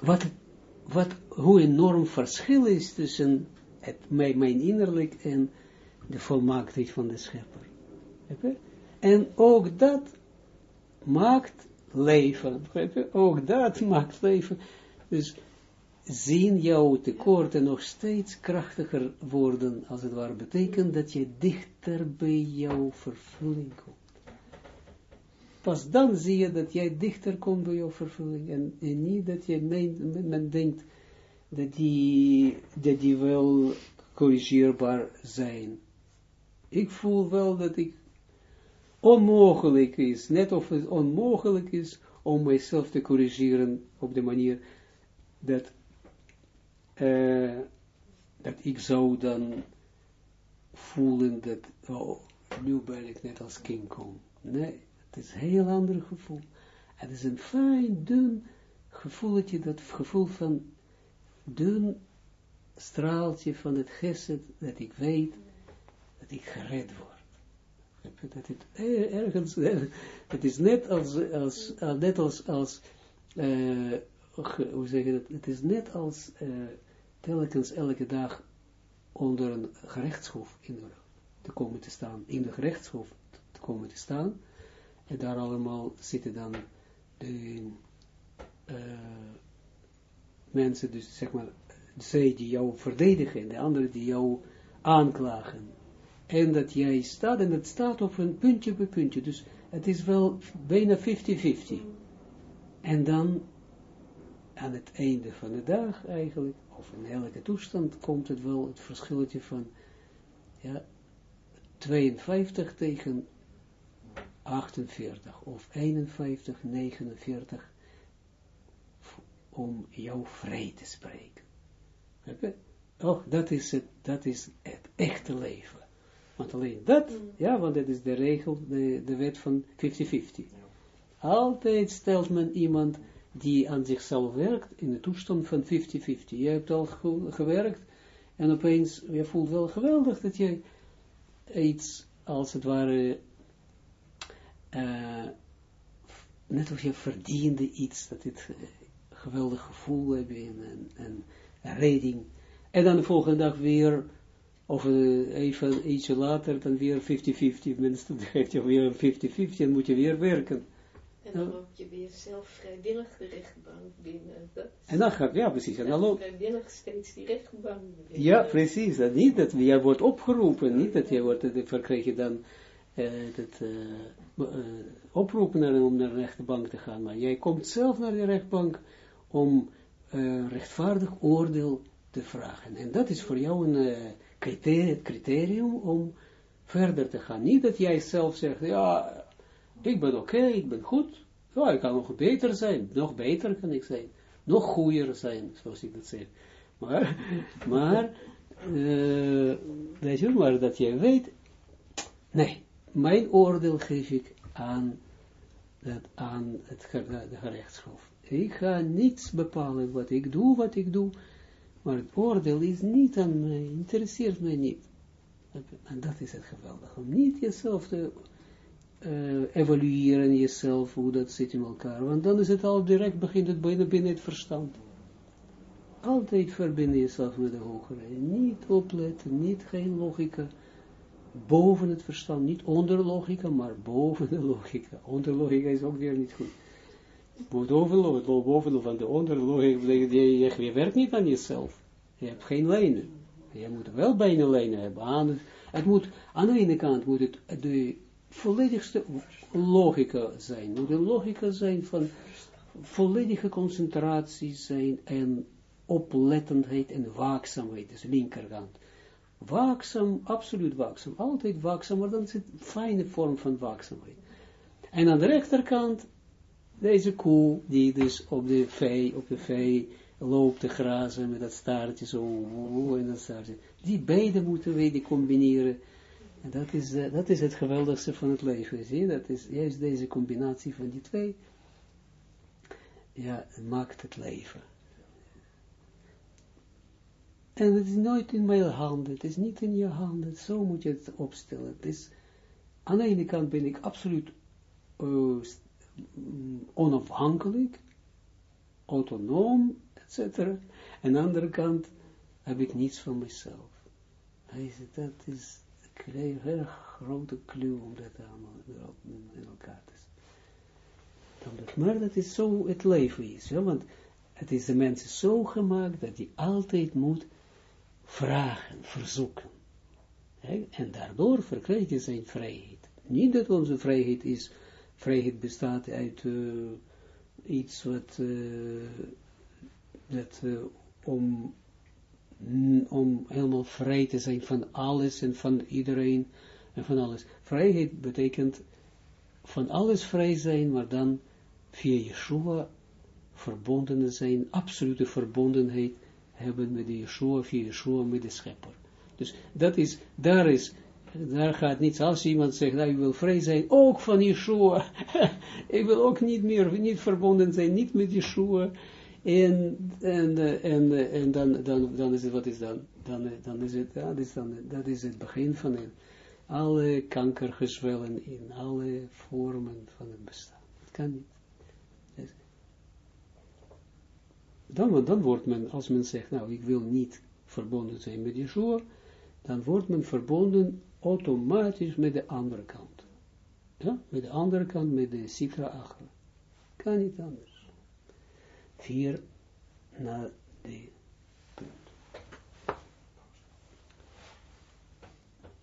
S1: wat, wat, hoe enorm verschil is tussen het, mijn, mijn innerlijk en de volmaaktheid van de schepper. En ook dat maakt leven. Ook dat maakt leven. Dus zien jouw tekorten nog steeds krachtiger worden, als het ware, betekent dat je dichter bij jouw vervulling komt. Pas dan zie je dat jij dichter komt bij jouw vervulling, en, niet dat je men, men denkt dat die, dat die wel corrigeerbaar zijn. Ik voel wel dat ik onmogelijk is, net of het onmogelijk is om mijzelf te corrigeren op de manier dat, uh, dat ik zou dan voelen dat, oh, nu ben ik net als King Kong. Nee, het is een heel ander gevoel. Het is een fijn, dun gevoeletje, dat gevoel van dun straaltje van het geset, dat ik weet dat ik gered word. Dat het ergens, het is net als, als, net als, als uh, hoe zeg je dat, het is net als uh, telkens elke dag onder een gerechtshof in de, te komen te staan, in de gerechtshof te komen te staan, en daar allemaal zitten dan de uh, mensen, dus zeg maar, zij die jou verdedigen, en de anderen die jou aanklagen. En dat jij staat, en het staat op een puntje bij puntje, dus het is wel bijna 50-50. En dan, aan het einde van de dag eigenlijk, of in elke toestand, komt het wel het verschilletje van, ja, 52 tegen 48, of 51, 49, om jou vrij te spreken. Oh, dat is het, dat is het echte leven. Want alleen dat, mm. ja, want dat is de regel, de, de wet van 50-50. Altijd stelt men iemand die aan zichzelf werkt in de toestand van 50-50. Je hebt al gewerkt en opeens, je voelt wel geweldig dat je iets, als het ware, uh, net of je verdiende iets, dat dit geweldig gevoel hebben en, en, en redding. En dan de volgende dag weer, of uh, even ietsje later, dan weer 50-50. Mensen, dan geeft je weer 50-50 en moet je weer werken.
S2: En dan loop je weer zelf vrijwillig de rechtbank binnen. Dat
S1: en dan gaat, ja precies. En dan loopt
S2: vrijwillig steeds die rechtbank binnen.
S1: Ja, precies. Dat niet dat jij wordt opgeroepen, niet dat jij wordt, je dan uh, dat, uh, uh, oproepen naar, om naar de rechtbank te gaan. Maar jij komt zelf naar de rechtbank om rechtvaardig oordeel te vragen. En dat is voor jou een criterium, criterium om verder te gaan. Niet dat jij zelf zegt, ja, ik ben oké, ik ben goed. Ja, ik kan nog beter zijn. Nog beter kan ik zijn. Nog goeier zijn, zoals ik dat zeg. Maar, maar, uh, weet je, maar dat jij weet, nee, mijn oordeel geef ik aan, aan het gerechtshof. Ik ga niets bepalen wat ik doe, wat ik doe, maar het oordeel is niet aan mij, interesseert mij niet. En dat is het geweldige, om niet jezelf te uh, evalueren jezelf, hoe dat zit in elkaar. Want dan is het al direct, begint het bijna binnen het verstand. Altijd verbinden jezelf met de hogere. Niet opletten, niet geen logica. Boven het verstand, niet onder logica, maar boven de logica. Onder logica is ook weer niet goed. Boven, boven van de onder logica, je, je, je werkt niet aan jezelf. Je hebt geen lijnen. Je moet wel bijna lijnen hebben. Aan, het moet, aan de ene kant moet het de volledigste logica zijn. Moet de logica zijn van volledige concentratie zijn en oplettendheid en waakzaamheid, dus linkerkant. Waakzaam, absoluut waakzaam, altijd waakzaam, maar dan is een fijne vorm van waakzaamheid. En aan de rechterkant, deze koe, die dus op de vee, op de vee loopt te grazen met dat staartje zo, en dat staartje. Die beide moeten we combineren en dat is, uh, dat is het geweldigste van het leven, zie je? Dat is juist deze combinatie van die twee, ja, maakt het leven. En het is nooit in mijn handen, het is niet in je handen, zo moet je het opstellen. Het is, aan de ene kant ben ik absoluut uh, onafhankelijk, autonoom, etc. En aan de andere kant heb ik niets van mezelf. Dat is een heel grote om dat allemaal in elkaar zetten. Maar dat is zo het leven is, want het is de mensen zo gemaakt dat hij altijd moet vragen, verzoeken. En daardoor verkrijgt hij zijn vrijheid. Niet dat onze vrijheid is, vrijheid bestaat uit uh, iets wat, uh, dat uh, om om helemaal vrij te zijn van alles en van iedereen en van alles. Vrijheid betekent van alles vrij zijn, maar dan via Yeshua verbonden zijn, absolute verbondenheid hebben met de Yeshua, via Yeshua met de schepper. Dus dat is, daar is, daar gaat niets, als iemand zegt, nou, ik wil vrij zijn, ook van Yeshua, ik wil ook niet meer, niet verbonden zijn, niet met Yeshua, en, en, en, en dan, dan, dan is het, wat is dan? Dan, dan is het, dat is, dan, dat is het begin van het, alle kankergezwellen in alle vormen van het bestaan. Het kan niet. Dan, dan wordt men, als men zegt, nou, ik wil niet verbonden zijn met Yeshua, dan wordt men verbonden automatisch met de andere kant. Ja, met de andere kant, met de Sitra Achra. Kan niet anders. Vier na de